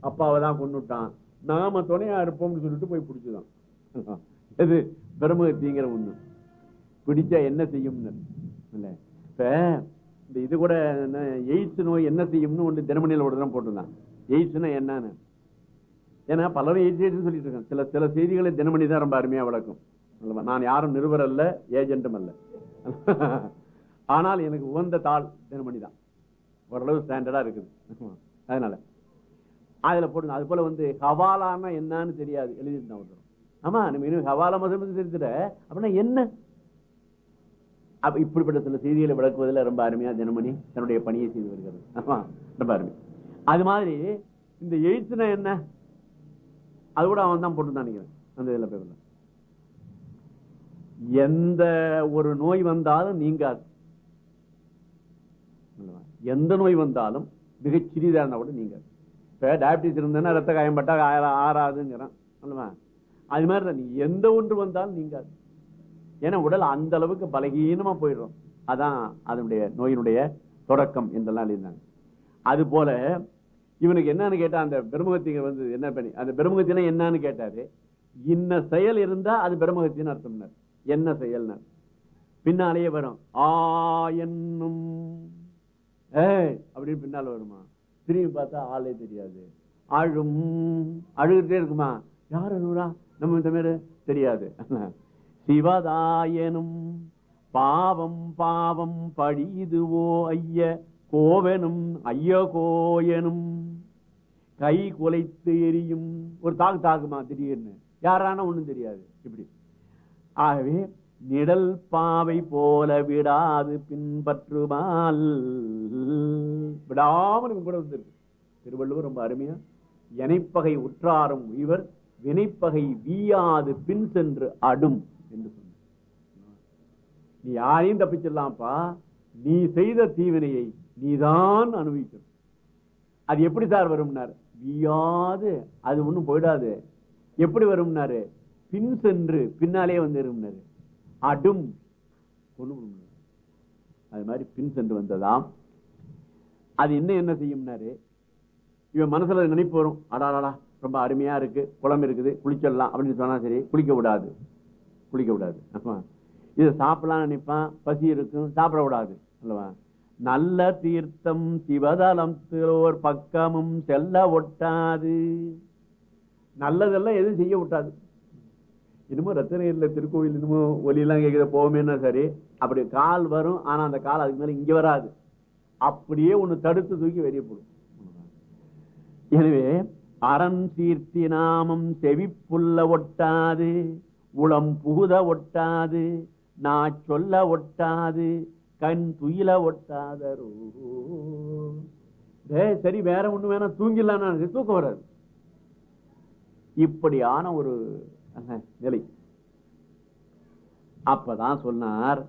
அப்பாவை தான் கொண்டுட்டான் நாம துணையா இருப்போம்னு சொல்லிட்டு போய் பிடிச்சுதான். எது பிரம்மகத்திங்கிற ஒண்ணு. பிடிச்சா என்ன செய்யும்னு. இல்லை? இப்ப இந்த இது கூட என்ன எய்ட்ஸ் நோய் என்ன செய்யும்னு ஒன்று தினமணியில் ஒரு தினம் போட்டிருந்தான். எய்ட்ஸ்னா என்னன்னு? ஏன்னா பலரும் எய்ட்ஸ் எய்ட்ஸ் சொல்லிட்டு இருக்காங்க. சில சில செய்திகளை தினமணி தான் ரொம்ப அருமையாக விளக்கும். நான் யாரும் நிருபர் அல்ல ஏஜென்ட்டும் அல்ல. ஆனால் எனக்கு உகந்த தாள் தினமணி தான் ஓரளவு ஸ்டாண்டர்டாக இருக்குது. அதனால. அதுல போடுங்க. அது போல வந்து ஹவாலானா என்னன்னு தெரியாது. எழுதிருந்தான் ஒருத்தர். ஆமா நம்ம இன்னும் ஹவாலா மதம் தெரிஞ்சிட அப்படின்னா என்ன? அப்போ இப்படிப்பட்ட சில செய்திகளை விளக்குவதில் ரொம்ப அருமையா தினமணி தன்னுடைய பணியை செய்து வருகிறது. ஆமாம் ரொம்ப அருமை. அது மாதிரி இந்த எய்ட்ஸ்னா என்ன? அது கூட அவன் தான் போட்டு நினைக்கிறேன். அந்த இதுல பேர்ல எந்த ஒரு நோய் வந்தாலும் நீங்காது. எந்த நோய் வந்தாலும் மிகச் சிறிதா இருந்தா கூட நீங்காது. இப்போ டயபிட்டிஸ் இருந்ததுன்னா ரத்த காயம் பட்டா ஆற- ஆறாதுங்கிறான். அல்லவா அது மாதிரி தான். எந்த ஒன்று வந்தாலும் நீங்காது. ஏன்னா உடல் அந்த அளவுக்கு பலகீனமா போயிடும். அதான் அதனுடைய நோயினுடைய தொடக்கம் என்றெல்லாம் எழுதினாங்க அது போல இவனுக்கு என்னன்னு கேட்டா அந்த பிரம்மகத்திங்க வந்து என்ன பண்ணி அந்த பிரம்மகத்தினா என்னன்னு கேட்டாரு. இன்ன செயல் இருந்தா அது பிரம்மகத்தின்னு அர்த்தம்னார். என்ன செயல்னார்? பின்னாலேயே வரும். ஆ என்னும். ஏய் அப்படின்னு பின்னால வருமா? திரும்பி பார்த்தா ஆளே தெரியாது. அழும் அழுகிட்டே இருக்குமா? யார் அழுகுறா நம்ம இந்த மாதிரி தெரியாது. சிவதாயனும் பாவம் பாவம் படியுதுவோ ஐய கோவனும் ஐய கோயனும் கை குலைத்து எரியும். ஒரு தாக்கு தாக்குமா திடீர்னு? யாரான ஒன்றும் தெரியாது. இப்படி. ஆகவே நிழல் பாவை போல விடாது பின்பற்றுமால் விடாமல் கூட வந்திருக்கு. திருவள்ளுவர் ரொம்ப அருமையா எனைப்பகை உற்றாரும் இவர் வினைப்பகை வீயாது பின் சென்று அடும் என்று சொன்னார். நீ யாரையும் தப்பிச்சிடலாம்ப்பா. நீ செய்த தீவினையை நீதான் அனுபவிக்கணும். அது எப்படி சார் வரும்னார்? வீயாது அது ஒன்றும் போயிடாது. எப்படி வரும்னாரு? பின் சென்று பின்னாலே வந்துரும்னாரு. அடும். கொண்டு அது மாதிரி பின் சென்று வந்ததாம். அது என்ன என்ன செய்யும்னாரு? இவன் மனசுல நினைப்பு வரும். அடாடா ரொம்ப அருமையா இருக்கு. குளம் இருக்குது குளிச்சிடலாம் அப்படின்னு சொன்னா சரி குளிக்க விடாது. குளிக்க விடாது. இதை சாப்பிடலாம் நினைப்பான். பசி இருக்கும் சாப்பிட விடாது அல்லவா? நல்ல தீர்த்தம் சிவதலம் திரோர் பக்கமும் செல்ல ஒட்டாது. நல்லதெல்லாம் எதுவும் செய்ய விட்டாது இன்னமும் ரத்தனகிரில திருக்கோவில் இன்னமும் ஒலியெல்லாம் கேட்குற போவோமேனா சரி அப்படி கால் வரும் ஆனா அந்த கால் அதுக்கு மேல இங்க வராது. அப்படியே ஒண்ணு தடுத்து தூக்கி வெளியே போடும். எனவே அறம் சீர்த்தி நாமம் செவிப்புள்ள ஒட்டாது உளம் புகுத ஒட்டாது நா சொல்ல ஒட்டாது கண் துயில ஒட்டாதரோ டேய், சரி வேற ஒண்ணு வேணா தூங்கிடலாம் தூக்கம் வராது. இப்படியான ஒரு நிலை அப்பதான் சொன்னார்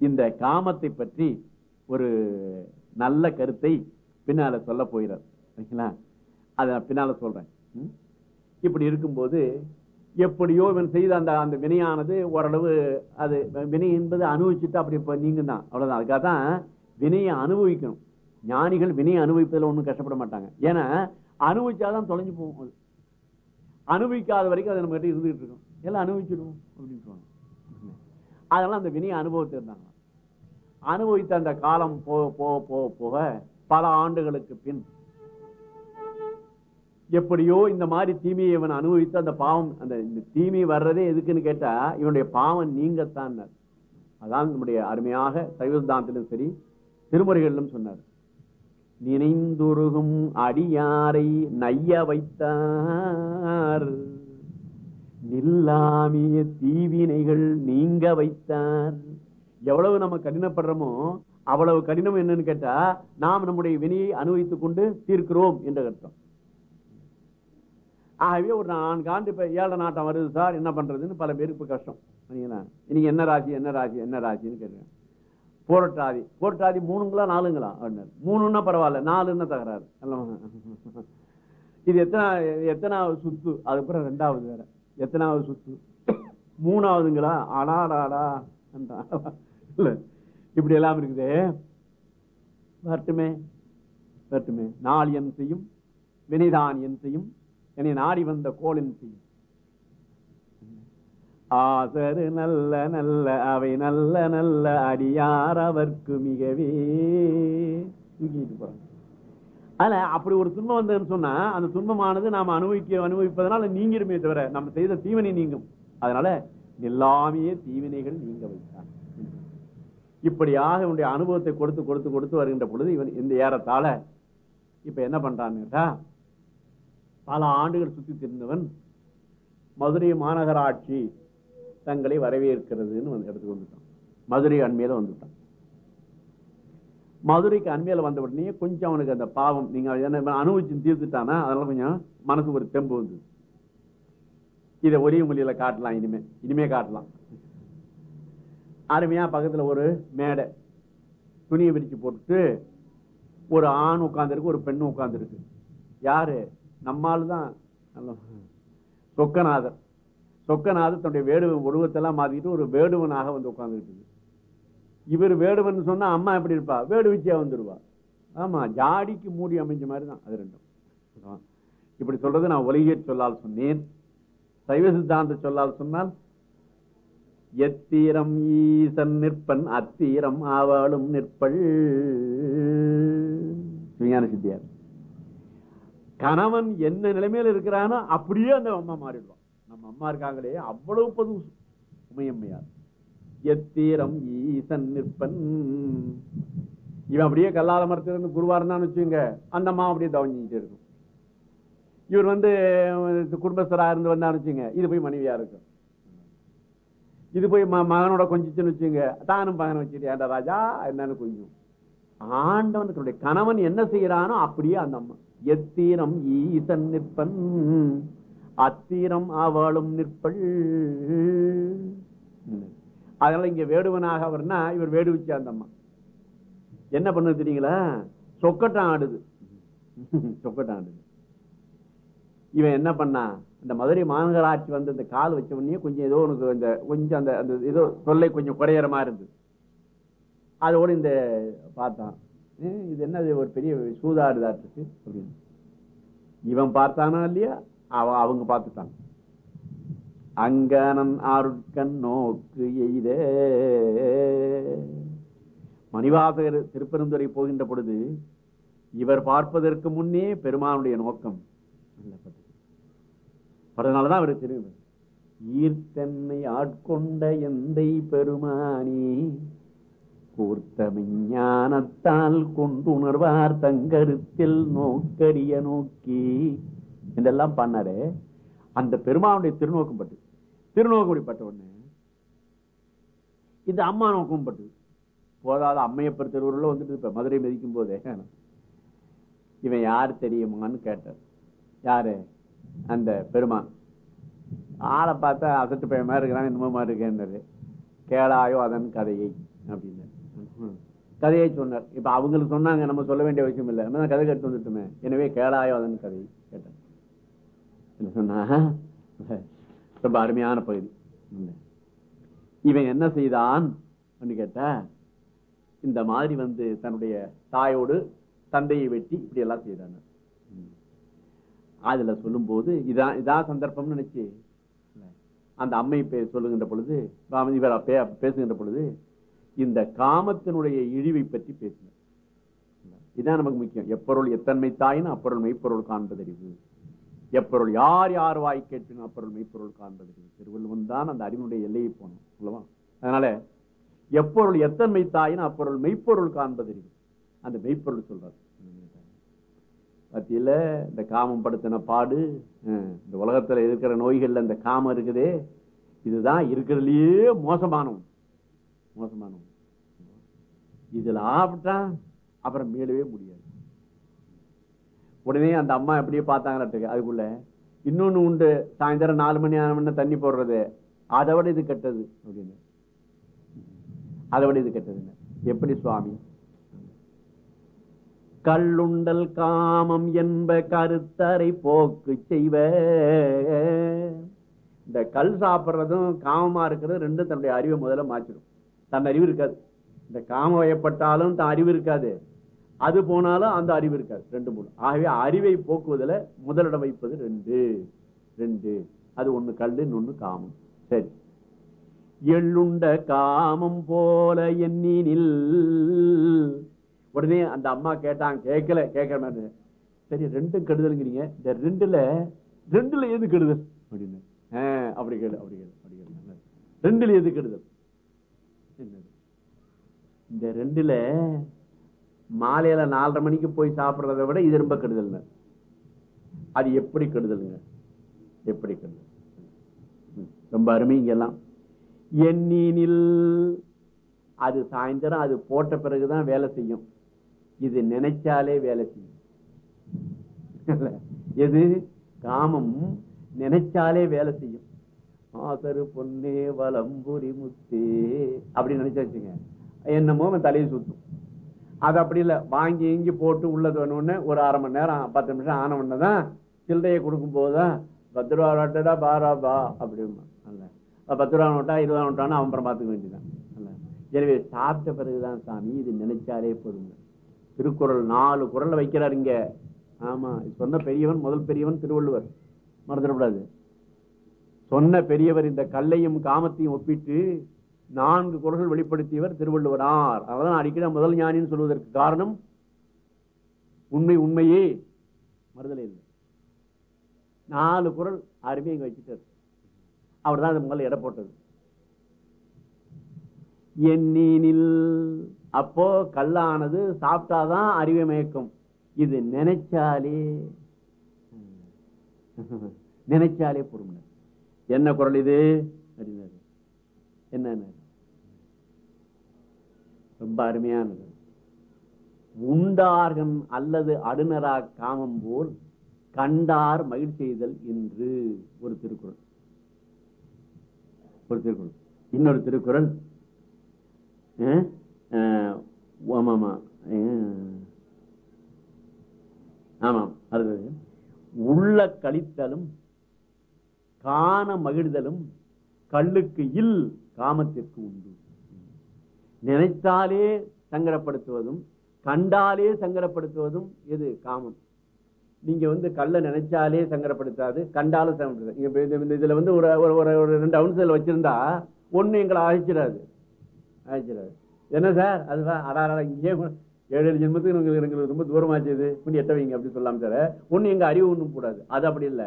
இந்த காமத்தை பற்றி ஒரு நல்ல கருத்தை பின்னால சொல்ல போகிறார். சரிங்களா? அதை பின்னால சொல்றேன். இப்படி இருக்கும்போது எப்படியோ இவன் செய்த அந்த அந்த வினையானது ஓரளவு அது வினை என்பது அனுபவிச்சுட்டு அப்படி இப்போ நீங்க தான் அவ்வளவுதான். அதுக்காக தான் வினையை அனுபவிக்கணும். ஞானிகள் வினையை அனுபவிப்பதில் ஒன்றும் கஷ்டப்பட மாட்டாங்க. ஏன்னா அனுபவிச்சாதான் தொலைஞ்சு போகும் அனுபவிக்காத வரைக்கும் அது நம்ம கிட்ட இருந்துகிட்டு இருக்கோம். எல்லாம் அனுபவிச்சிடுவோம் அப்படின்னு சொல்லுவாங்க. அதெல்லாம் அந்த வினையை அனுபவத்தை இருந்தாங்க. அனுபவித்த அந்த காலம் போக போக போக போக பல ஆண்டுகளுக்கு பின் எப்படியோ இந்த மாதிரி தீமையை இவன் அனுபவித்து அந்த பாவம் அந்த இந்த தீமை வர்றதே எதுக்குன்னு கேட்டா இவனுடைய பாவம் நீங்கத்தான் அதான் நம்முடைய அருமையாக சைவசித்தாந்திலும் சரி திருமுறைகளிலும் சொன்னார். நினைந்துருகும் அடியாரை நைய வைத்தார். நில்லாமிய தீவினைகள் நீங்க வைத்தார். எவ்வளவு நம்ம கடினப்படுறோமோ அவ்வளவு கடினம் என்னன்னு கேட்டா நாம் நம்முடைய வினையை அனுபவித்துக் கொண்டு தீர்க்கிறோம் என்ற அர்த்தம். ஆகவே ஒரு நான்கு ஆண்டு இப்ப ஏழை நாட்டம் வருது சார் என்ன பண்றதுன்னு பல பேருக்கு கஷ்டம். சரிங்களா? இன்னைக்கு என்ன ராசி என்ன ராசி என்ன ராசின்னு கேட்கிறேன். போரட்டாதி போரட்டாதி மூணுங்களா நாலுங்களா? அப்படின்னாரு மூணுன்னா பரவாயில்ல நாலுன்னா தகராறு. இது எத்தனை எத்தனாவது சுத்து? அதுக்கப்புறம் ரெண்டாவது வேற. எத்தனாவது சுத்து? மூணாவதுங்களா? அடாடாடா இல்லை. இப்படி எல்லாம் இருக்குதே. வரட்டுமே வரட்டுமே. நாள் என் செய்யும் வினைதான் என் செய்யும். என்னை நாடி வந்த கோலின் செய்யும். ஆசரு நல்ல நல்ல அவை நல்ல நல்ல அடியார் அவர்க்கு மிகவே. தூக்கிட்டு போறாங்க. அப்படி ஒரு துன்பம் வந்ததுன்னு சொன்னா அந்த துன்பமானது நாம் அனுபவிக்க அனுபவிப்பதனால நீங்கிருமே தவிர நம்ம செய்த தீவினை நீங்கும். அதனால எல்லாமே தீவினைகள் நீங்க வைத்தான் இப்படியாக இவனுடைய அனுபவத்தை கொடுத்து கொடுத்து கொடுத்து வருகின்ற பொழுது இவன் இந்த ஏறத்தாழ இப்ப என்ன பண்ணுறான்னு கேட்டால் பல ஆண்டுகள் சுத்தி திருந்தவன் மதுரை மாநகராட்சி தங்களை வரவேற்கிறதுன்னு வந்து இடத்துக்கு வந்துட்டான் மதுரை அண்மையில வந்துட்டான். மதுரைக்கு அண்மையில வந்த உடனே கொஞ்சம் அவனுக்கு அந்த பாவம் நீங்க என்ன அனுபவிச்சு தீர்த்துட்டானா? அதனால கொஞ்சம் மனசு ஒரு தெம்பு வந்து இதை ஒரே மொழியில காட்டலாம் இனிமே. இனிமே காட்டலாம். அருமையா பக்கத்துல ஒரு மேடை. துணியை விரிச்சு போட்டுட்டு ஒரு ஆண் உட்காந்துருக்கு ஒரு பெண் உட்காந்துருக்கு யாரு? நம்மால் தான் சொக்கநாதர். சொக்கநாதர் தன்னுடைய வேடுவ உருவத்தெல்லாம் மாத்திக்கிட்டு ஒரு வேடுவனாக வந்து உட்காந்துக்கிட்டு இவர் வேடுவன் சொன்னா அம்மா எப்படி இருப்பா? வேடுவிச்சியாக வந்துடுவா ஆமா ஜாடிக்கு மூடி அமைஞ்ச மாதிரி தான் அது ரெண்டும். இப்படி சொல்றது நான் உலகிய சொல்லால் சொன்னேன். சைவ சித்தாந்த சொல்லால் சொன்னால் எத்தீரம் ஈசன் நிற்பன் அத்தீரம் ஆவாளும் நிற்பள். விஞ்ஞான சித்தியார். கணவன் என்ன நிலைமையில இருக்கிறானோ அப்படியே அந்த அம்மா மாறிடுவான் நம்ம அம்மா இருக்காங்களே அவ்வளவு பொது உமையம்மையார் எத்தீரம் ஈசன் நிற்பன். இவன் அப்படியே கல்லால மரத்திலிருந்து குருவா இருந்தான்னு வச்சுங்க அந்த அம்மா அப்படியே தவஞ்சிக்கிட்டே இருக்கும். இவர் வந்து குடும்பஸ்தரா இருந்து வந்தான்னு வச்சுங்க இது போய் மனைவியா இருக்கும். இது போய் மகனோட கொஞ்சிச்சுன்னு வச்சுங்க தானும் மகனை வச்சுட்டு ஏண்டா ராஜா என்னன்னு கொஞ்சம். ஆண்டவன் தன்னுடைய கணவன் என்ன செய்யறானோ அப்படியே அந்த அம்மா எத்தீரம் ஈசன் நிற்பன். அத்தீரம் அவளும் நிற்பள். அதனால இங்க வேடுவனாக அவர்னா இவர் வேடுவிச்சு அந்த அம்மா என்ன பண்ணுது தெரியுங்களா? சொக்கட்டம் ஆடுது. சொக்கட்டம் ஆடுது. இவன் என்ன பண்ணா இந்த மதுரை மாநகராட்சி வந்து இந்த கால் வச்ச உடனே கொஞ்சம் ஏதோ உனக்கு இந்த கொஞ்சம் அந்த அந்த ஏதோ தொல்லை கொஞ்சம் குறையிற மாதிரி இருந்தது. அதோட இந்த பார்த்தான். இது என்னது ஒரு பெரிய சூதாடுதாட்டுக்கு அப்படின்னு. இவன் பார்த்தானா இல்லையா? அவ அவங்க பார்த்துட்டாங்க. அங்கனன் ஆருட்கண் நோக்கு எய்தே. மணிவாசகர் திருப்பெருந்துறை போகின்ற பொழுது இவர் பார்ப்பதற்கு முன்னே பெருமானுடைய நோக்கம். அதனாலதான் அவர் தெரியும் ஈர்த்தன்னை ஆட்கொண்ட எந்தை பெருமானி கூர்த்த விஞ்ஞானத்தால் கொண்டுணர்வார் தங்கருத்தில் நோக்கரிய நோக்கி. இதெல்லாம் பண்ணாரு. அந்த பெருமானுடைய திருநோக்கம் பட்டு திருநோக்கம் பட்ட உடனே இந்த அம்மா நோக்கம் பட்டு போதாத அம்மையப்பர் திருவுருள் வந்துட்டு இப்ப மதுரை மதிக்கும் போதே. இவன் யார் தெரியுமான்னு கேட்டார். யாரு? அந்த பெருமான். ஆளை பார்த்தா அசட்டு பையன் மாதிரி இருக்கிறான் என்னமோ மாதிரி இருக்கேன்னு கேளாயோ அதன் கதையை அப்படின்னு கதையை சொன்னார். இப்ப அவங்களுக்கு சொன்னாங்க நம்ம சொல்ல வேண்டிய அவசியம் இல்லை. நம்ம கதை கேட்டு வந்துட்டுமே. எனவே கேளாயோ அதன் கதை கேட்டார். என்ன சொன்னா ரொம்ப அருமையான பகுதி. இவன் என்ன செய்தான் கேட்ட இந்த மாதிரி வந்து தன்னுடைய தாயோடு தந்தையை வெட்டி இப்படி எல்லாம் செய்தான. அதுல சொல்லும் போது இதான் இதான் சந்தர்ப்பம்னு நினைச்சு அந்த அம்மை சொல்லுகின்ற பொழுது இவர் பேசுகின்ற பொழுது இந்த காமத்தினுடைய இழிவை பற்றி பேசினார். இதான் நமக்கு முக்கியம். எப்பொருள் எத்தன்மை தாயின் அப்பொருள் மெய்ப்பொருள் காண்பதறிவு. எப்பொருள் யார் யார் வாய் கேட்டு அப்பொருள் மெய்ப்பொருள் காண்பது திருவள்ளுவன் தான் அந்த அறிவுடைய எல்லையை போனோம் சொல்லவா அதனால எப்பொருள் எத்தன்மை தாயின் அப்பொருள் மெய்ப்பொருள் காண்பதறிவு அந்த மெய்ப்பொருள் சொல்றாரு. பத்தியில் இந்த காமம் படுத்தின பாடு இந்த உலகத்தில் இருக்கிற நோய்களில் இந்த காமம் இருக்குதே இதுதான் இருக்கிறதுலையே மோசமானவன் மோசமானவன் இதில் ஆப்பிட்டான் அப்புறம் மேலவே முடியாது. உடனே அந்த அம்மா எப்படியே பார்த்தாங்கட்டு அதுக்குள்ள இன்னொன்னு உண்டு சாயந்தரம் நாலு மணி ஆறு மணி தண்ணி போடுறது அதை விட இது கெட்டது அப்படின்னு. அதை விட இது கெட்டதுன்னு எப்படி சுவாமி? கல்லுண்டல் காமம் என்ப கருத்தரை போக்கு செய்வ. இந்த கல் சாப்பிட்றதும் காமமா இருக்கிறது ரெண்டும் தன்னுடைய அறிவை முதல்ல மாற்றிடும். தன் அறிவு இருக்காது. இந்த காம வயப்பட்டாலும் தன் அறிவு இருக்காது. அது போனாலும் அந்த அறிவு இருக்காது ரெண்டு மூணு. ஆகவே அறிவை போக்குவதில் முதலிடம் வைப்பது ரெண்டு. ரெண்டு. அது ஒன்று கல் இன்னொன்று காமம். சரி. எள்ளுண்ட காமம் போல எண்ணினில். உடனே அந்த அம்மா கேட்டாங்க கேட்கல கேட்கற மாதிரி. சரி ரெண்டும் கெடுதலுங்கிறீங்க. இந்த ரெண்டுல ரெண்டுல எது கெடுதல்? அப்படின்னு. அப்படி கேளு அப்படி கேளு அப்படி கேளு. ரெண்டுல எது கெடுதல்? என்னது? இந்த ரெண்டுல மாலையில நாலரை மணிக்கு போய் சாப்பிட்றத விட இது ரொம்ப கெடுதல்ங்க. அது எப்படி கெடுதலுங்க? எப்படி கெடுதல்? ம், ரொம்ப அருமைங்கெல்லாம் எண்ணினில் அது சாயந்தரம் அது போட்ட பிறகுதான் வேலை செய்யும். இது நினைச்சாலே வேலை செய்யும். எது? காமம். நினைச்சாலே வேலை செய்யும். ஆசரு பொன்னே வலம்புரி முத்தே அப்படின்னு நினைச்சாச்சுங்க என்னமோ அவன் தலையை சுத்தும். அது அப்படி இல்லை. வாங்கி இங்கி போட்டு உள்ளது வேணும்னு ஒரு அரை மணி நேரம் பத்து நிமிஷம் ஆன உடனே தான் சில்லறையை கொடுக்கும் போதுதான் பத்து ரூபா நோட்டடா பாரா பா அப்படிமா அல்ல. பத்து ரூபா நோட்டா இருபது ரூபா நோட்டான்னு அவன் அப்புறம் பார்த்துக்க வேண்டியதான் அல்ல. எனவே சாப்பிட்ட பிறகுதான் சாமி இது நினைச்சாலே போதுங்க. திருக்குறள் நாலு குரலில் வைக்கிறார் இங்கே. ஆமாம் சொன்ன பெரியவன் முதல் பெரியவன் திருவள்ளுவர். மறந்துடக்கூடாது. சொன்ன பெரியவர் இந்த கல்லையும் காமத்தையும் ஒப்பிட்டு நான்கு குரல்கள் வெளிப்படுத்தியவர் திருவள்ளுவரார் அதான் அடிக்கடி முதல் ஞானின்னு சொல்வதற்கு காரணம் உண்மை உண்மையே மறுதலை இல்லை. நாலு குறள் யாருமே இங்கே வச்சுட்டார். அவர் தான் அது முதல்ல எடை போட்டது. எண்ணினில் அப்போ கல்லானது சாப்பிட்டாதான் அறிவை மயக்கும். இது நினைச்சாலே நினைச்சாலே பொறுமை. என்ன குரல் இது? அப்படின்னாரு. என்ன ரொம்ப அருமையானது உண்டார்கம் அல்லது அடுநரா காமம் போல் கண்டார் மகிழ்ச்சிதல் செய்தல் என்று ஒரு திருக்குறள். ஒரு திருக்குறள். இன்னொரு திருக்குறள். ஆமாமா. ஆமாம். அது உள்ள கழித்தலும் காண மகிழ்தலும் கல்லுக்கு இல் காமத்திற்கு உண்டு. நினைத்தாலே சங்கடப்படுத்துவதும் கண்டாலே சங்கடப்படுத்துவதும் எது? காமம். நீங்க வந்து கல்லை நினைச்சாலே சங்கடப்படுத்தாது கண்டாலும் சங்கடப்படுத்தாது. இந்த- இதுல வந்து ஒரு ஒரு- ஒரு ஒரு ரெண்டு அவுன்சல் வச்சிருந்தா ஒன்று எங்களை அழைச்சிடாது. அழைச்சிடாது. என்ன சார்? அதுதான் அடாடா இங்கே ஏழு ஏழு ஜென்மத்துக்கு எங்களுக்கு எங்களுக்கு ரொம்ப தூரமாச்சு இது கொஞ்சம் எட்ட வைங்க அப்படின்னு சொல்லாம சார். ஒன்று எங்கள் அறிவு ஒன்றும் கூடாது. அது அப்படி இல்லை.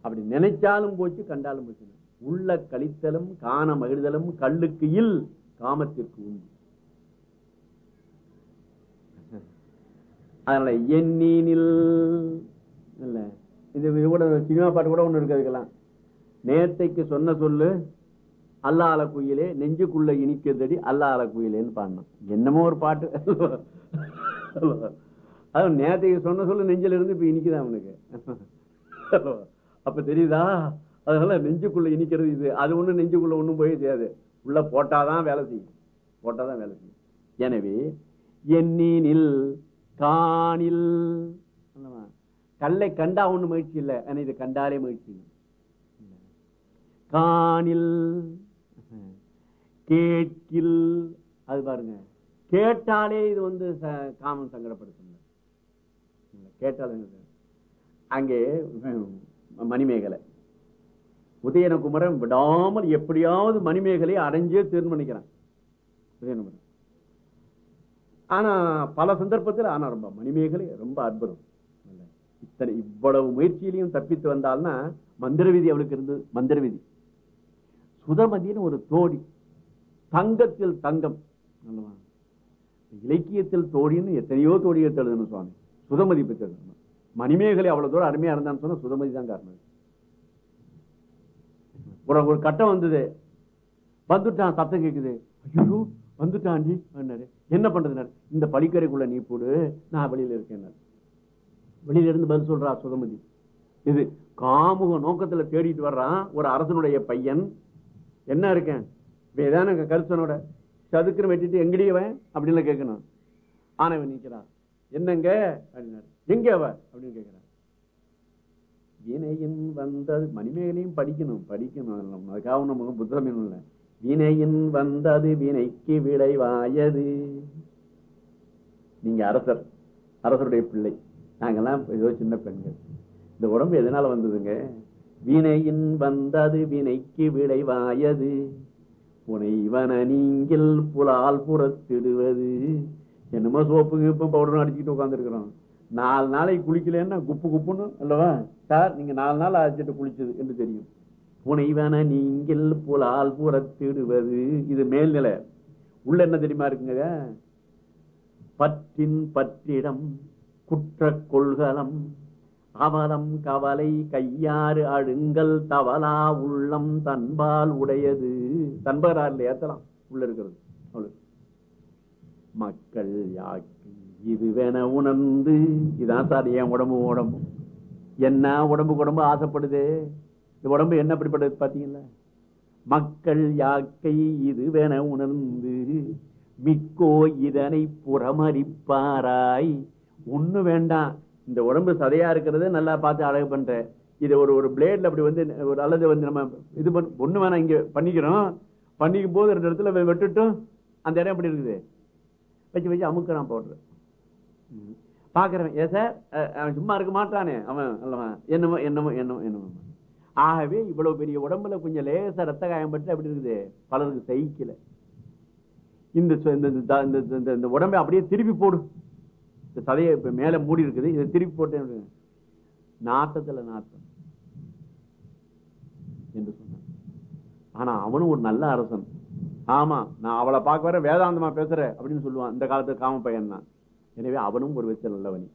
அப்படி நினைச்சாலும் போச்சு கண்டாலும் போச்சு உள்ள கழித்தலும் காண மகிழ்தலும் கல்லுக்கு இல் காமத்திற்கு உண்டு. அதனால எண்ணினில் இல்ல இது கூட சினிமா பாட்டு கூட ஒன்று இருக்கிறதுக்கெல்லாம் நேத்தைக்கு சொன்ன சொல்லு அல்லால குயிலே நெஞ்சுக்குள்ள இனிக்கிறதடி அல்லால குயிலேன்னு பாடணும். என்னமோ ஒரு பாட்டு. அது நேத்தைக்கு சொன்ன சொல்லு நெஞ்சில இருந்து இப்ப இனிக்குதான் அவனுக்கு அப்ப தெரியுதா? அதனால நெஞ்சுக்குள்ள இனிக்கிறது இது. அது ஒன்றும் நெஞ்சுக்குள்ள ஒன்றும் போய் செய்யாது. உள்ள போட்டாதான் வேலை செய்யும். போட்டாதான் வேலை செய்யும். எனவே எண்ணினில் காணில் கல்லை கண்டா ஒன்றும் மகிழ்ச்சி இல்லை. ஆனால் இதை கண்டாலே மகிழ்ச்சி காணில் கேட்கில் அது பாருங்க. கேட்டாலே இது வந்து ச- சங்கடப்படுத்தும் கேட்டால் அங்கே மணிமேகலை. உதயனகுமரன் விடாமல் எப்படியாவது மணிமேகலை அடைஞ்சே தீர்மானிக்கிறான் உதயனகுமரன். ஆனா பல சந்தர்ப்பத்தில் ஆனா ரொம்ப மணிமேகலை ரொம்ப அற்புதம். இத்தனை இவ்வளவு முயற்சியிலையும் தப்பித்து வந்தால்னா மந்திர விதி அவளுக்கு இருந்தது மந்திர விதி. சுதமதின்னு ஒரு தோடி தங்கத்தில் தங்கம். இலக்கியத்தில் தோழின்னு எத்தனையோ தோழியை எழுதணும் சுவாமி. சுதமதி பற்றி எழுதணும் மணிமேகலை அவ்வளவு தூரம் அருமையா இருந்தான்னு சொன்னா சுதமதி தான் காரணம். உனக்கு ஒரு கட்டம் வந்தது. வந்துட்டான் சத்தம் கேட்குது ஐயோ வந்துட்டான்டி அப்படின்னாரு என்ன பண்றதுனாரு இந்த பழிக்கரைக்குள்ள நீ போடு நான் வெளியில இருக்கேன் வெளியில இருந்து பதில் சொல்றா சுதமதி. இது காமுக நோக்கத்துல தேடிட்டு வர்றான் ஒரு அரசனுடைய பையன். என்ன இருக்கேன்? வேதான கருத்தனோட. சதுக்குன்னு வெட்டிட்டு எங்கடியவன் அப்படின்னு கேட்கணும். ஆனவன் நிற்கிறான் என்னங்க? அப்படின்னாரு. எங்க அவ அப்படின்னு கேட்கிறான். வீணையின் வந்தது மணிமேகலையும் படிக்கணும் படிக்கணும். அதுக்காக நமக்கு புத்தகம் இல்லை வினையின் வந்தது வினைக்கு விளைவாயது நீங்க அரசர் அரசருடைய பிள்ளை. நாங்கெல்லாம் ஏதோ சின்ன பெண்கள். இந்த உடம்பு எதனால வந்ததுங்க? வினையின் வந்தது வினைக்கு விளைவாயது புனைவன நீங்கள் புலால் புறத்திடுவது. என்னமோ சோப்பு கீப்பு பவுடர் அடிச்சுட்டு உட்காந்துருக்கிறோம் நாலு நாளைக்கு குளிக்கலன்னா குப்பு குப்புன்னு அல்லவா? சார் நீங்க நாலு நாள் ஆச்சுட்டு குளிச்சது என்று தெரியும். புனைவன நீங்கள் புலால் புறத்திடுவது. இது மேல்நிலை. உள்ள என்ன தெரியுமா இருக்குங்க? பற்றின் பற்றிடம் குற்ற கொள்கலம் அவலம் கவலை கையாறு அழுங்கல் தவலா உள்ளம் தன்பால் உடையது. தன்பகராரில் ஏத்தலாம். உள்ள இருக்கிறது. அவ்வளவு. மக்கள் யாக்கி இது வேண உணர்ந்து இதான் சார் என் உடம்பு உடம்பு. என்ன உடம்பு உடம்பு ஆசைப்படுது? இந்த உடம்பு என்ன அப்படிப்பட்டது பார்த்தீங்களா மக்கள் யாக்கை இது வேண உணர்ந்து மிக்கோ இதனை புறமரிப்பாராய் ஒன்று வேண்டாம். இந்த உடம்பு சதையா இருக்கிறது நல்லா பார்த்து அழகு பண்ற. இதை ஒரு ஒரு பிளேட்ல அப்படி வந்து ஒரு அல்லது வந்து நம்ம இது பண்ண ஒன்று வேணாம் இங்கே பண்ணிக்கிறோம். பண்ணிக்கும் போது ரெண்டு இடத்துல வெட்டுட்டும். அந்த இடம் எப்படி இருக்குது? வச்சு வச்சு அமுக்கிறான் போடுறேன் பாக்குறவன் ஏ சார்? அவன் சும்மா இருக்க மாட்டானே. அவன் அல்லவன் என்னமோ என்னமோ என்னமோ என்னமோ. ஆகவே இவ்வளவு பெரிய உடம்புல கொஞ்சம் லேசா ரத்த காயம் பட்டு அப்படி இருக்குது. பலருக்கு சகிக்கல. இந்த இந்த- இந்த இந்த- இந்த- இந்த உடம்பை அப்படியே திருப்பி போடும் இந்த சதையை இப்ப மேல மூடி இருக்குது. இதை திருப்பி போட்டேன் நாட்டத்துல நாட்டம் என்று சொன்னான். ஆனா அவனும் ஒரு நல்ல அரசன். ஆமா நான் அவளை பார்க்க வர வேதாந்தமா பேசுகிறேன் அப்படின்னு சொல்லுவான். இந்த காலத்து காம பையன் தான் எனவே அவனும் ஒரு விதத்தில் நல்லவனி.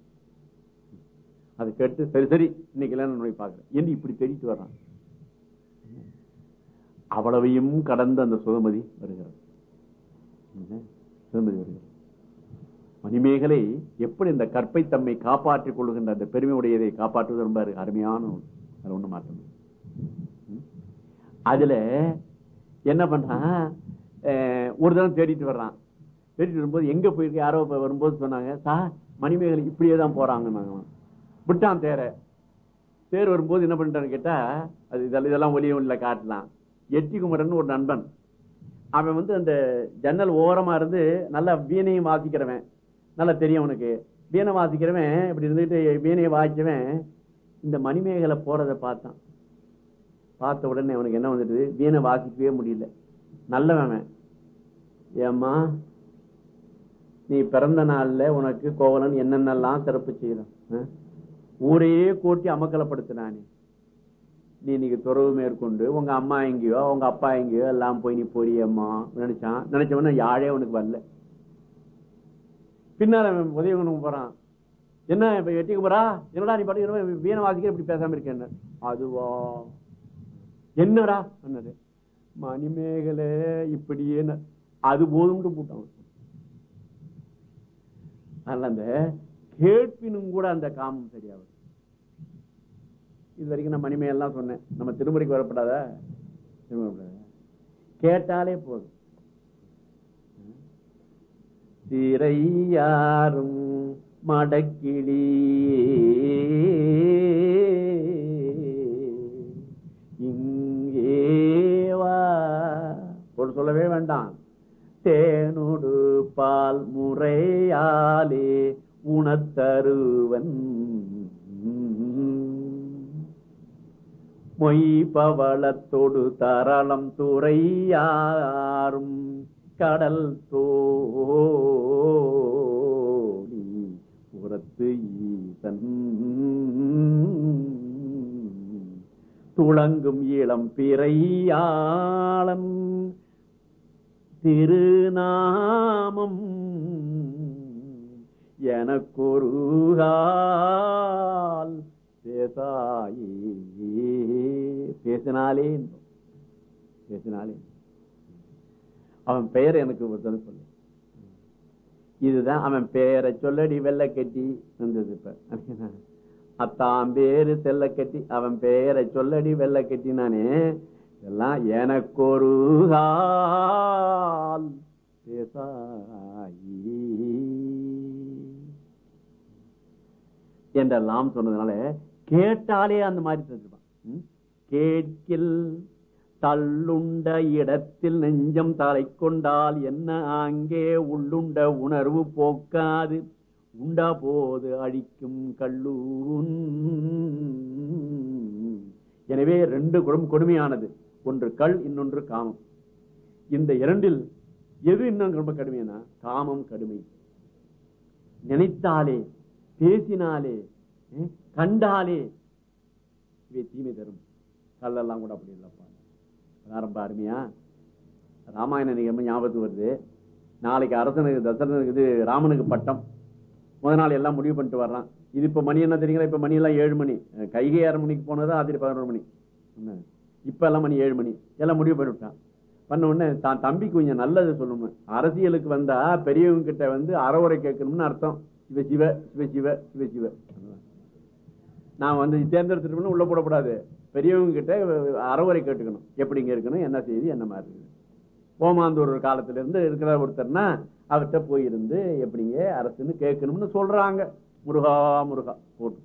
அதை கேட்டு சரி சரி இன்னைக்கு எல்லாம் நான் போய் பார்க்கிறேன். என்று இப்படி தேடிட்டு வர்றான் அவ்வளவையும் கடந்த அந்த சுதமதி வருகிறது சுதமதி வருகிறது மணிமேகலை எப்படி இந்த கற்பை தம்மை காப்பாற்றிக் கொள்கின்ற அந்த பெருமை உடையதை காப்பாற்றுவது ரொம்ப அருமையான ஒன்று. அது மாற்றம் இல்லை. அதுல என்ன பண்றான்? அஹ், ஒரு தடவை தேடிட்டு வர்றான். பேசிட்டு வரும்போது எங்க போயிருக்கு? யாரோ வரும்போது சொன்னாங்க சார் மணிமேகலை இப்படியே தான் போறாங்க விட்டான் தேரை. தேர் வரும்போது என்ன பண்ணிட்டான்னு கேட்டா அது இதெல்லாம் இதெல்லாம் ஒலியும் இல்லை காட்டலாம். எட்டி குமரன் ஒரு நண்பன். அவன் வந்து அந்த ஜன்னல் ஓரமா இருந்து நல்லா வீணையும் வாசிக்கிறவன். நல்லா தெரியும் அவனுக்கு. வீணை வாசிக்கிறவன் இப்படி இருந்துட்டு வீணையை வாசிச்சவன் இந்த மணிமேகலை போறதை பார்த்தான். பார்த்த உடனே அவனுக்கு என்ன வந்துட்டு வீணை வாசிக்கவே முடியல. நல்லவன் அவன். ஏம்மா நீ பிறந்த நாள்ல உனக்கு கோவலன் என்னென்னலாம் சிறப்பு செய்யறான் ஊரையே கூட்டி அமக்கலப்படுத்தினானே. நீ இன்னைக்கு துறவு மேற்கொண்டு உங்க அம்மா எங்கேயோ உங்க அப்பா எங்கேயோ எல்லாம் போய் நீ போறியம்மா நினைச்சான். நினைச்சவன யாழே உனக்கு வரல. பின்னால் உதவி உனக்கு போறான். என்ன இப்ப எட்டிக்கு போறா? என்னடா நீ பாட்டு வீண வாசிக்கிற இப்படி பேசாம இருக்கேன் அதுவா? என்னடா? அண்ணது மணிமேகலை இப்படியே அது போதும்ட்டு போட்டான். அதனால அந்த கேட்பினும் கூட அந்த காமம் சரியாவது. இது வரைக்கும் நான் மணிமையெல்லாம் சொன்னேன். நம்ம திருமுறைக்கு வரப்படாதா? திருமுறைப்படாத. கேட்டாலே போதும். திரையாரும் மடக்கிளி. இங்கே வா. ஒரு சொல்லவே வேண்டாம். தேனோடு பால் முறையாலே உணத்தருவன் மொய்பவளத்தொடு தரளம் துறையாரும் கடல் தோடி புறத்து ஈசன். துளங்கும் இளம் பிறையாளன் திருநாமம் எனக்கொருகால் பேசாயே. பேசினாலே பேசினாலே அவன் பெயர் எனக்கு ஒருத்தர் சொல்லு. இதுதான் அவன் பெயரை சொல்லடி வெள்ளை கட்டி வந்தது இப்ப. அத்தான் பேரு செல்ல கட்டி அவன் பெயரை சொல்லடி வெள்ளை கட்டினானே இதெல்லாம் எனக்கொரு கால் பேசாயி. என்றெல்லாம் சொன்னதுனால கேட்டாலே அந்த மாதிரி தெரிஞ்சுப்பான். ம்? கேட்கில் தள்ளுண்ட இடத்தில் நெஞ்சம் தலை கொண்டால் என்ன? அங்கே உள்ளுண்ட உணர்வு போக்காது. உண்டா போது அழிக்கும் கல்லூன். எனவே ரெண்டு கொடும் கொடுமையானது. ஒன்று கல் இன்னொன்று காமம். இந்த இரண்டில் எது இன்னும் ரொம்ப கடுமையான காமம் கடுமை. நினைத்தாலே பேசினாலே கண்டாலே இவை தீமை தரும். கல்லெல்லாம் கூட அப்படி இல்லப்பா. அதான் ரொம்ப அருமையா. ராமாயண நிகழ்வு ஞாபகத்துக்கு வருது. நாளைக்கு அரசனுக்கு தசரனுக்கு இது ராமனுக்கு பட்டம். முத நாள் எல்லாம் முடிவு பண்ணிட்டு வர்றான். இது இப்போ மணி என்ன தெரியுங்களா? இப்போ மணி எல்லாம் ஏழு மணி. கைகை ஆறு மணிக்கு போனது ஆத்திரி பதினொரு மணி. என்ன? இப்போ எல்லாம் மணி ஏழு மணி. எல்லாம் முடிவு பண்ணிவிட்டான். பண்ண உடனே தான் தம்பிக்கு கொஞ்சம் நல்லது சொல்லணும் அரசியலுக்கு வந்தால் பெரியவங்க கிட்ட வந்து அறவுரை கேட்கணும்னு அர்த்தம். சிவ சிவ சிவ சிவ சிவ சிவ. நான் வந்து தேர்ந்தெடுத்துட்டு உள்ளே போடக்கூடாது. பெரியவங்க கிட்ட அறவுரை கேட்டுக்கணும். எப்படிங்க இருக்கணும் என்ன செய்தி என்ன மாதிரி இருக்குது ஓமாந்தூர் காலத்திலேருந்து இருக்கிற ஒருத்தர்னா அவர்கிட்ட போயிருந்து எப்படிங்க அரசுன்னு கேட்கணும்னு சொல்கிறாங்க முருகா முருகா போட்டு.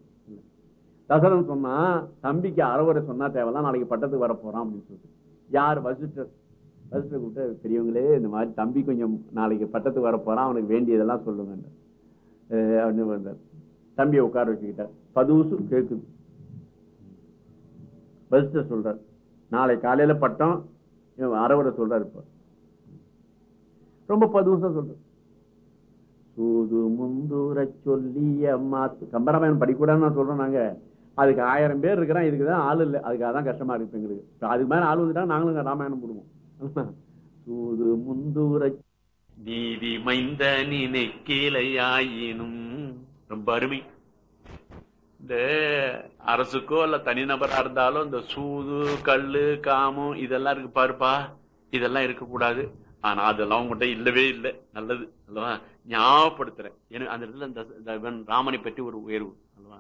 தசரன் சொன்னா தம்பிக்கு அறவுரை சொன்னா தேவைதான் நாளைக்கு பட்டத்துக்கு வர போறான் அப்படின்னு சொல்லிட்டு. யார் வசிட்டர் வசிட்டர் கூப்பிட்டு பெரியவங்களே இந்த மாதிரி தம்பி கொஞ்சம் நாளைக்கு பட்டத்துக்கு வரப்போறான் அவனுக்கு வேண்டியதெல்லாம் சொல்லுங்க அப்படின்னு வந்தார். தம்பியை உட்கார வச்சுக்கிட்டார். பதுசு கேட்குது வசிஷ்டர் சொல்றார் நாளை காலையில பட்டம். இவன் அறவுரை சொல்றாரு இப்ப. ரொம்ப பதுசா சொல்றார். சூது முந்தூர சொல்லிய மாத்து கம்பராமாயணம் படிக்கூடாதுன்னு நான் சொல்றோம் நாங்க. அதுக்கு ஆயிரம் பேர் இருக்கிறான் இதுக்கு தான் ஆள் இல்லை. அதுக்காக தான் கஷ்டமா இருக்கு எங்களுக்கு. இப்போ அதுக்கு மேலே ஆள் வந்துட்டா நாங்களும் ராமாயணம் போடுவோம். சூது முந்தூர நீதி மைந்த நினைக்கிலையாயினும் ரொம்ப அருமை. இந்த அரசுக்கோ இல்ல தனிநபரா இருந்தாலும் இந்த சூது கல்லு காமம் இதெல்லாம் இருக்கு பாருப்பா. இதெல்லாம் இருக்கக்கூடாது. ஆனா அதெல்லாம் உங்ககிட்ட இல்லவே இல்லை. நல்லது அல்லவா? ஞாபகப்படுத்துறேன். எனக்கு அந்த இடத்துல இந்த ராமனை பற்றி ஒரு உயர்வு அல்லவா?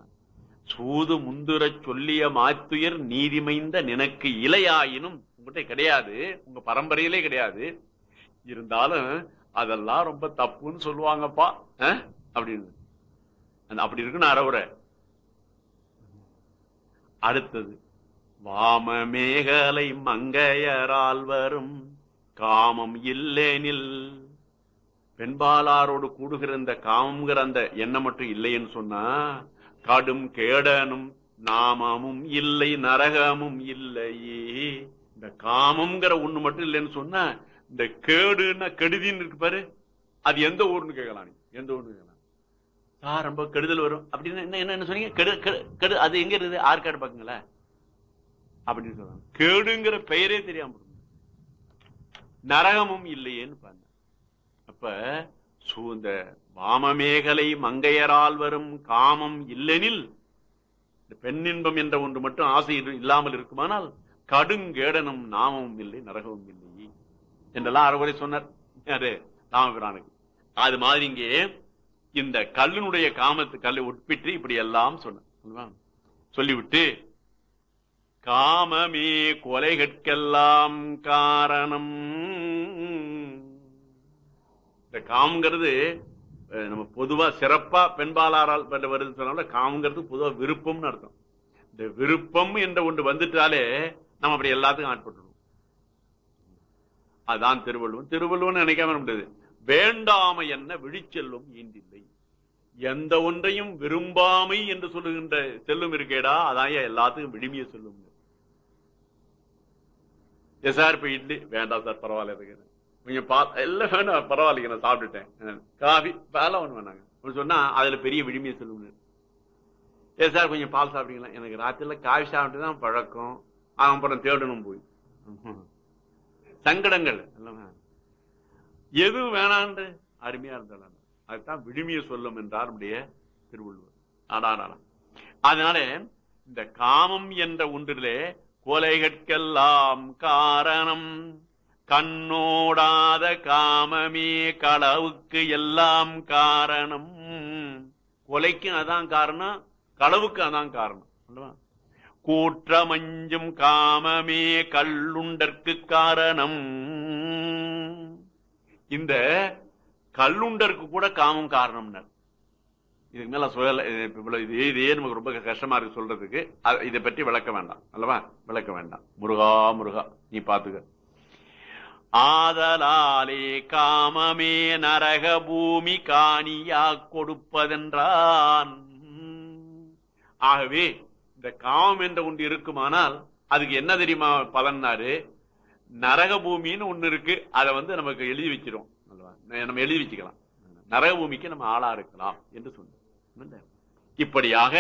சூது முந்துர சொல்லிய மாத்துயர் நீதிமைந்த நினக்கு இலையாயினும் உங்ககிட்ட கிடையாது உங்க பரம்பரையிலே கிடையாது. இருந்தாலும் அதெல்லாம் ரொம்ப தப்புன்னு சொல்லுவாங்கப்பா. அப்படின்னு. அப்படி இருக்குன்னு அறவுரை. அடுத்தது வாம மேகலை மங்கையரால் வரும் காமம் இல்லேனில். பெண்பாலாரோடு கூடுகிற இந்த காமங்கிற அந்த எண்ணம் மட்டும் இல்லைன்னு சொன்னா கடும் கேடனும் நாமமும் இல்லை நரகமும் இல்லையே. இந்த காமம்ங்கிற ஒண்ணு மட்டும் இல்லைன்னு சொன்னா இந்த கேடுன்னா கெடுதின்னு இருக்கு பாரு. அது எந்த ஊர்னு கேட்கலாம் எந்த ஊர்னு கேட்கலாம்? சார் ரொம்ப கெடுதல் வரும். அப்படின்னு என்ன என்ன என்ன சொன்னீங்க? கெடு கெடு அது எங்க இருக்குது? ஆற்காடு பாக்குங்களா? அப்படின்னு சொல்றாங்க. கேடுங்கிற பெயரே தெரியாம நரகமும் இல்லையேன்னு பாருங்க. அப்ப சு- இந்த வாமமேகலை மங்கையரால் வரும் காமம் இல்லெனில் இந்த பெண்ணின்பம் என்ற ஒன்று மட்டும் ஆசை இல்லாமல் இருக்குமானால் கடுங்கேடனும் நாமமும் இல்லை நரகமும் இல்லை என்றெல்லாம் அறுவரை சொன்னார். யாரு ராமபிரானுக்கு. அது மாதிரி இங்கே இந்த கல்லினுடைய காமத்து கல்லை உட்பிட்டு இப்படி எல்லாம் சொன்னார் சொல்லிவிட்டு காமமே கொலைகற்கெல்லாம் காரணம். இந்த காம்கிறது நம்ம பொதுவா சிறப்பா பெண்பாலாரால் பெற்ற வருது சொன்னால காமங்கிறது பொதுவா விருப்பம்னு அர்த்தம். இந்த விருப்பம் என்ற ஒன்று வந்துட்டாலே நம்ம அப்படி எல்லாத்துக்கும் ஆட்பட்டுருவோம். அதான் திருவள்ளுவன். திருவள்ளுவன் நினைக்காம முடியாது. வேண்டாமை என்ன விழிச்செல்லும் ஈந்தில்லை எந்த ஒன்றையும் விரும்பாமை என்று சொல்லுகின்ற செல்லும் இருக்கேடா அதான் ஏன் எல்லாத்துக்கும் விழுமிய செல்லும் எஸ் சார் இப்ப இட்லி. வேண்டாம் சார் பரவாயில்ல இருக்கு கொஞ்சம் பா எல்லாம் வேணாம் பரவாயில்லைங்க நான் சாப்பிட்டுட்டேன். காஃபி வேலை ஒண்ணு வேணாங்க. அப்படி சொன்னால் அதில் பெரிய விடுமையை சொல்லுங்க ஏ சார் கொஞ்சம் பால் சாப்பிட்டீங்களா எனக்கு ராத்திரியில் காஃபி சாப்பிட்டு தான் பழக்கம். அவன் அப்புறம் தேடணும் போய். சங்கடங்கள் எல்லாமே எதுவும் வேணான்று அருமையா இருந்தாலும் அதுதான் விடுமையை சொல்லும் என்றார் நம்முடைய திருவள்ளுவர். ஆடாடா அதனால இந்த காமம் என்ற ஒன்றிலே கொலைகட்கெல்லாம் காரணம். கண்ணோடாத காமமே களவுக்கு எல்லாம் காரணம். கொலைக்கும் அதான் காரணம் களவுக்கு அதான் காரணம். கூற்றமஞ்சும் காமமே கல்லுண்டற்கு காரணம். இந்த கல்லுண்டருக்கு கூட காமம் காரணம்னார். இதுக்கு மேல சொல்லல இது இதே நமக்கு ரொம்ப கஷ்டமா இருக்கு சொல்றதுக்கு இதை பற்றி விளக்க வேண்டாம். அல்லவா? விளக்க வேண்டாம். முருகா முருகா நீ பாத்துக்க. ஆதலாலே காமமே நரக பூமி காணியா கொடுப்பதென்றான். ஆகவே இந்த காமம் என்ற ஒன்று இருக்குமானால் அதுக்கு என்ன தெரியுமா பலன்னாரு? நரக பூமின்னு ஒன்று இருக்கு அதை வந்து நமக்கு எழுதி வச்சிரும் நம்ம எழுதி வச்சுக்கலாம். நரக பூமிக்கு நம்ம ஆளா இருக்கலாம் என்று சொன்ன இப்படியாக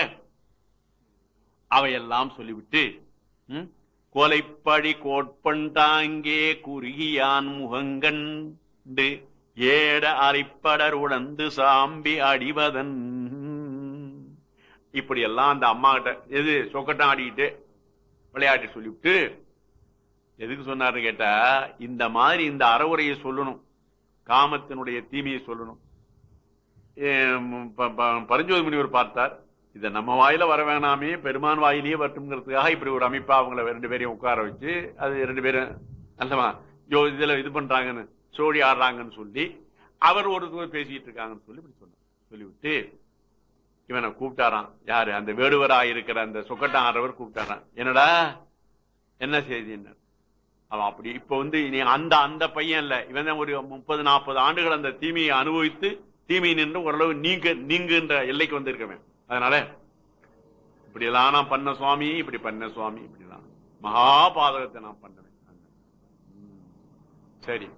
அவையெல்லாம் சொல்லிவிட்டு ம், கொலைப்பழி கோட்பண்டாங்கே குறுகியான் முகங்கண்டு ஏட அரைப்படர் உணர்ந்து சாம்பி அடிவதன். இப்படி எல்லாம் அந்த அம்மா கிட்ட எது சொக்கட்டம் ஆடிக்கிட்டு விளையாட்டு சொல்லிவிட்டு எதுக்கு சொன்னார்னு கேட்டா இந்த மாதிரி இந்த அறவுரையை சொல்லணும். காமத்தினுடைய தீமையை சொல்லணும். ப- ப- பரஞ்சோதி முனிவர் பார்த்தார். இதை நம்ம வாயில வர வேணாமே பெருமான் வாயிலேயே வரட்டுங்கிறதுக்காக இப்படி ஒரு அமைப்பா அவங்கள ரெண்டு பேரையும் உட்கார வச்சு அது ரெண்டு பேரும் அல்லவா ஜோ இதுல இது பண்றாங்கன்னு சோழி ஆடுறாங்கன்னு சொல்லி அவர் ஒரு தூரம் பேசிட்டு இருக்காங்கன்னு சொல்லி இப்படி சொன்னார். சொல்லிவிட்டு இவனை கூப்பிட்டாரான் யாரு? அந்த வேடுவராக இருக்கிற அந்த சொக்கட்டம் ஆடுறவர் கூப்பிட்டாரான் என்னடா? என்ன செய்தி என்ன அவன் அப்படி இப்ப வந்து இனி அந்த அந்த பையன் இல்ல. இவன் தான் ஒரு முப்பது நாற்பது ஆண்டுகள் அந்த தீமையை அனுபவித்து தீமை நின்று ஓரளவு நீங்க நீங்குன்ற எல்லைக்கு வந்திருக்கவன். அதனால இப்படியெல்லாம் நான் பண்ண சுவாமி இப்படி பண்ண சுவாமி இப்படிலாம். மகாபாதகத்தை நான் பண்ணுவேன். சரி.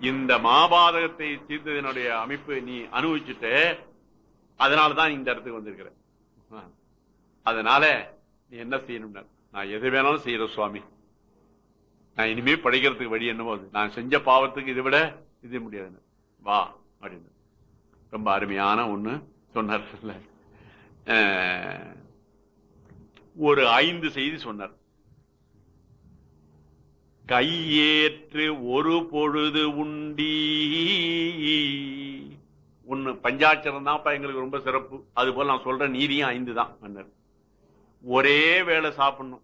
இந்த மாபாதகத்தை தீர்த்ததனுடைய அமைப்பு நீ அனுபவிச்சுட்டு அதனாலதான் இந்த இடத்துக்கு வந்திருக்கிற. ஆ. அதனால நீ என்ன செய்யணும்னா நான் எது வேணாலும் செய்யற சுவாமி. நான் இனிமே படைக்கிறதுக்கு வழி என்னமோ அது. நான் செஞ்ச பாவத்துக்கு இதை விட இது முடியாது வா அப்படின்னு ரொம்ப அருமையான ஒண்ணு சொன்னார் ஒரு ஐந்து செய்தி சொன்னார். கையேற்று ஒரு பொழுது உண்டி. ஒண்ணு பஞ்சாட்சரம் தான் எங்களுக்கு ரொம்ப சிறப்பு. அது போல நான் சொல்ற நீதியும் ஐந்து தான் மன்னர். ஒரே வேளை சாப்பிடணும்.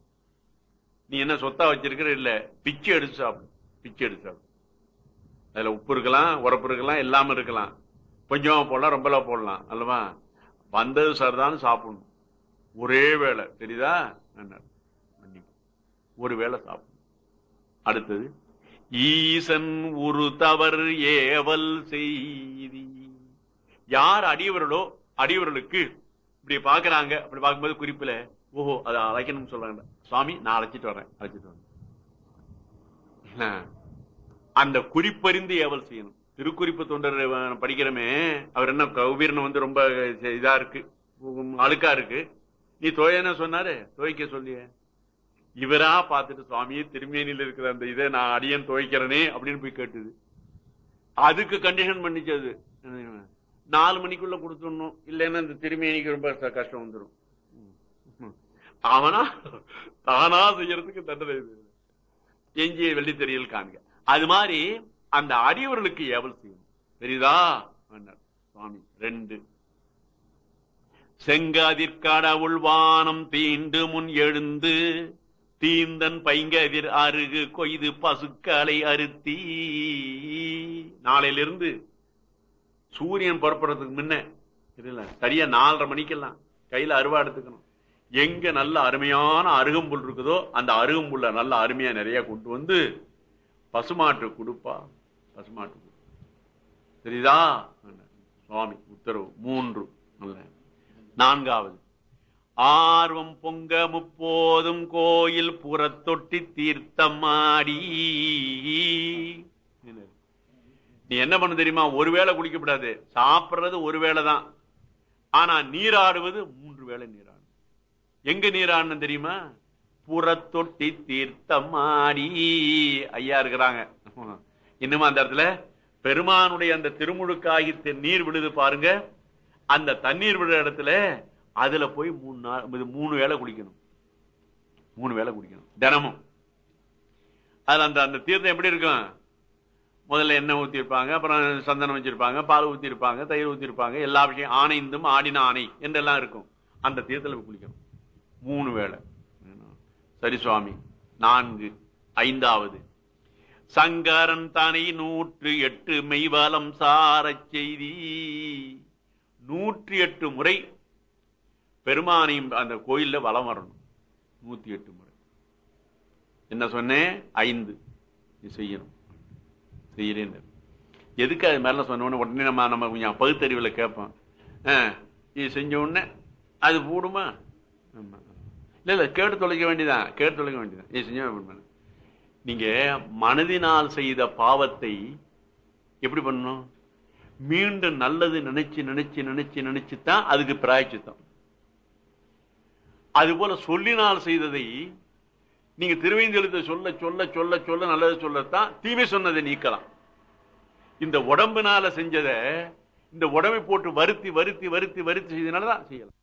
நீ என்ன சொத்தா வச்சிருக்கிற? இல்ல பிச்சை எடுத்து சாப்பிடும் பிச்சை எடுத்து சாப்பிடும் அதுல உப்பு இருக்கலாம் உரப்பு இருக்கலாம் எல்லாமே இருக்கலாம். கொஞ்சமா போடலாம் ரொம்பலாம் போடலாம் அல்லவா? வந்தது சரிதான் சாப்பிடணும். ஒரே வேளை தெரியுதா? ஒரு வேளை சாப்பிடணும். அடுத்தது ஈசன் ஒரு தவறு ஏவல் செய்தி. யார் அடியவர்களோ அடியவர்களுக்கு இப்படி பாக்குறாங்க அப்படி பார்க்கும்போது குறிப்பில் ஓஹோ அதை அழைக்கணும்னு சொல்றாங்க. சுவாமி நான் அழைச்சிட்டு வரேன் அழைச்சிட்டு வரேன். அந்த குறிப்பறிந்து ஏவல் செய்யணும். திருக்குறிப்பு தொண்டர் படிக்கிறமே அவர் என்ன கௌபீரன் வந்து ரொம்ப இதா இருக்கு. அழுக்கா இருக்கு. நீ துவையன சொன்னாரு? துவைக்க சொல்லிய. இவரா பார்த்துட்டு சுவாமியே திருமேனியில் இருக்கிற அந்த இதை நான் அடியன் துவைக்கிறேனே அப்படின்னு போய் கேட்டுது. அதுக்கு கண்டிஷன் பண்ணிச்சு அது நாலு மணிக்குள்ள கொடுத்துடணும். இல்லைன்னா இந்த திருமேனிக்கு ரொம்ப கஷ்டம் வந்துடும் அவனா தானா செய்யறதுக்கு தண்டனை இது. எஞ்சிய வெள்ளித்தெரியல் காண்க. அது மாதிரி அந்த அடியவர்களுக்கு ஏவல் செய்யணும் தெரியுதா சுவாமி ரெண்டு. செங்காதிற்கடவுள் வானம் தீண்டு முன் எழுந்து தீந்தன் பைங்கதிர் அருகு கொய்து பசுக்களை அறுத்தி நாளையிலிருந்து சூரியன் புறப்படுறதுக்கு முன்ன சரியா நாலரை மணிக்கெல்லாம் கையில அருவா எடுத்துக்கணும். எங்க நல்ல அருமையான அருகம்புல் இருக்குதோ அந்த அருகம்புல்ல நல்ல அருமையா நிறைய கொண்டு வந்து பசுமாட்டு கொடுப்பா. பசுமாட்டு சரிதா சுவாமி உத்தரவு மூன்று. நான்காவது. ஆர்வம் பொங்க முப்போதும் கோயில் புறத்தொட்டி தீர்த்தமாடி. நீ என்ன பண்ண தெரியுமா? ஒருவேளை குடிக்கப்படாது சாப்பிடுறது ஒரு வேளை தான். ஆனா நீராடுவது மூன்று வேளை நீராடும். எங்க நீராடணும் தெரியுமா? புறத்தொட்டி தீர்த்தமாடி. ஐயா இருக்கிறாங்க. இன்னும் அந்த இடத்துல? பெருமானுடைய அந்த திருமுழுக்காகி நீர் விழுது பாருங்க. அந்த தண்ணீர் விழுற இடத்துல அதுல போய் மூணு நாள் இது மூணு வேளை குடிக்கணும் மூணு வேளை குடிக்கணும் தினமும். அது அந்த அந்த தீர்த்தம் எப்படி இருக்கும்? முதல்ல எண்ணெய் ஊற்றிருப்பாங்க அப்புறம் சந்தனம் வச்சிருப்பாங்க பால் ஊற்றிருப்பாங்க தயிர் ஊற்றிருப்பாங்க எல்லா விஷயம் ஆணைந்தும் ஆடின ஆணை என்றெல்லாம் இருக்கும். அந்த தீர்த்தத்தில் குளிக்கணும். மூணு வேளை. சரி சுவாமி. நான்கு ஐந்தாவது. சங்கரன் தானே நூற்று எட்டு மெய்வலம் சாரச் செய்தி. நூற்றி எட்டு முறை பெருமானையும் அந்த கோயிலில் வலம் வரணும். நூற்றி எட்டு முறை. என்ன சொன்னேன் ஐந்து. நீ செய்யணும். செய்யறேன்னு எதுக்கு அது மாதிரிலாம் சொன்ன உடனே நம்ம நம்ம கொஞ்சம் பகுத்தறிவில் கேட்போம். ஆ, இது செஞ்ச உடனே அது போடுமா? ஆமாம் இல்லை இல்லை கேட்டு தொலைக்க வேண்டியதான் கேட்டு தொலைக்க வேண்டியதான் இது செஞ்சா நீங்க மனதினால் செய்த பாவத்தை எப்படி பண்ணணும்? மீண்டும் நல்லது நினைச்சு நினைச்சு நினைச்சு நினைச்சு தான் அதுக்கு பிராய்ச்சித்தம். அது போல சொல்லினால் செய்ததை நீங்க திருவேந்தெழுத்த சொல்ல சொல்ல சொல்ல சொல்ல நல்லது சொல்லத்தான் தீமை சொன்னதை நீக்கலாம். இந்த உடம்புனால செஞ்சதை இந்த உடம்பை போட்டு வருத்தி வருத்தி வருத்தி வருத்தி செய்தனால தான் செய்யலாம்.